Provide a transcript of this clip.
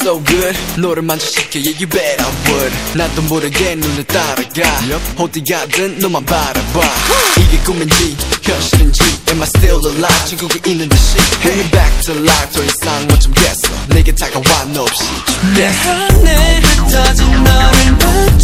so good 너를 만족시켜 yeah you bet I would 나도 모르게 눈을 따라가 어디 가든 너만 바라봐 이게 꿈인지 현실인지 Am I still alive 중국에 있는 듯이 Bring me back to life 더 이상 못 참겠어 내게 다가와 너 없이 됐어 하늘 흩어진 너를 맞춰